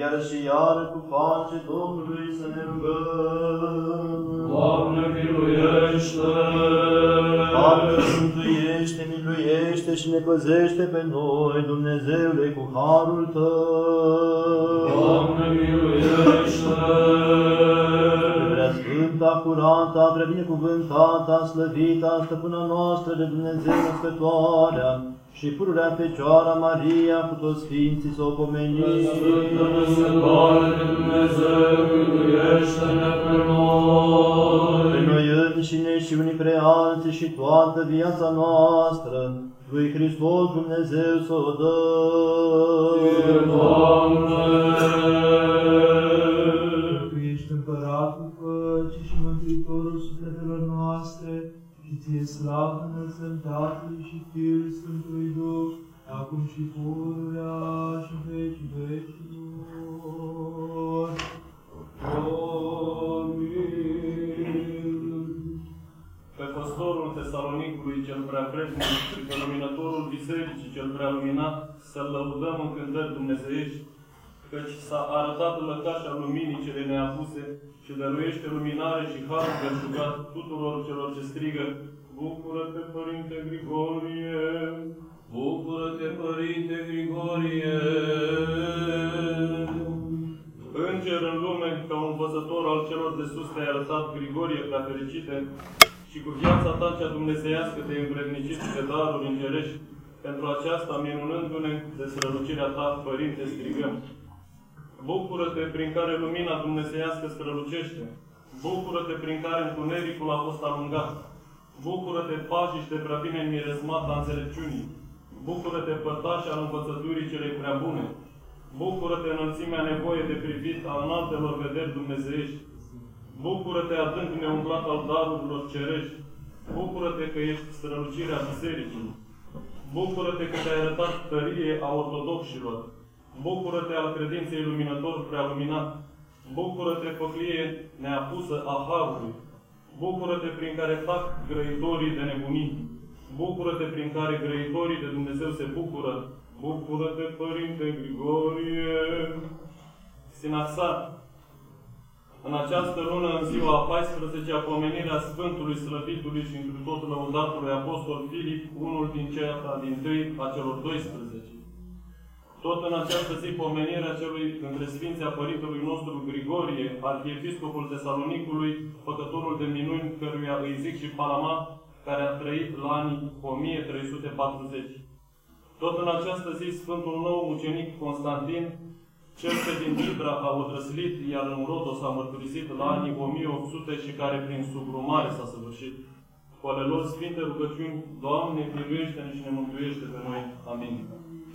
iar și iară cu face Domnului să ne rugăm. Doamne, miluiește! Doamne, mântuiește, miluiește și ne păzește pe noi, Dumnezeule, cu harul Tău. Doamne, miluiește! Prea sfânta, curata, prea binecuvântata, slăvita, stăpâna noastră de Dumnezeu născătoarea și pururea Fecioara Maria cu toți Sfinții să o pomenim. Sfântă Născătoare de Dumnezeu, miluiește-ne pe noi! Pe noi înșine și unii pre alții și toată viața noastră, lui Hristos Dumnezeu să o dăm. Tu ești împăratul păcii și mântuitorul sufletelor noastre, și ție slavă înălțăm Tatălui și Fiului Sfântului Duh, acum și pururea și în vecii vecilor. Amin. pe păstorul Tesalonicului cel prea vrednic și pe luminătorul bisericii cel prea luminat, să-L lăudăm în cântări dumnezeiești, căci s-a arătat lăcașa luminii cele neapuse și dăruiește luminare și har belșugat tuturor celor ce strigă, Bucură-te, Părinte Grigorie! Bucură-te, Părinte Grigorie! Înger în lume, ca un văzător al celor de sus te-ai arătat, Grigorie, prea fericite, și cu viața ta cea dumnezeiască te-ai îmbrednicit de daruri îngerești. Pentru aceasta, minunându-ne de strălucirea ta, Părinte, strigăm. Bucură-te prin care lumina dumnezeiască strălucește. Bucură-te prin care întunericul a fost alungat. Bucură-te pajiște prea bine mirezmat a înțelepciunii. Bucură-te părtaș al învățăturii celei prea bune. Bucură-te înălțimea nevoie de privit a înaltelor vederi dumnezeiești. Bucură-te adânc neumblat al darurilor cerești. Bucură-te că ești strălucirea bisericii. Bucură-te că te-ai arătat tărie a ortodoxilor. Bucură-te al credinței luminător prea luminat. Bucură-te, făclie neapusă a Harului. Bucură-te prin care tac grăitorii de nebunii. Bucură-te prin care grăitorii de Dumnezeu se bucură. Bucură-te, Părinte Grigorie! Sinaxar, în această lună, în ziua a 14-a, pomenirea Sfântului Slăvitului și întru tot lăudatului Apostol Filip, unul din cea din tâi a celor 12. Tot în această zi, pomenirea celui între Sfinții a Părintelui nostru Grigorie, Arhiepiscopul Tesalonicului, făcătorul de minuni, căruia îi zic și Palama, care a trăit la anii 1340. Tot în această zi, Sfântul Nou Mucenic Constantin, cel ce din Ibra a odrăslit, iar în Rodos a mărturisit la anii 1800 și care prin subrumare s-a săvârșit. Cu ale lor sfinte rugăciuni, Doamne, miluiește-ne și ne mântuiește pe noi. Amin.